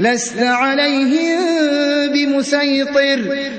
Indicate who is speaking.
Speaker 1: لَّسْتَ عَلَيْهِم بِمُصَيْطِرٍ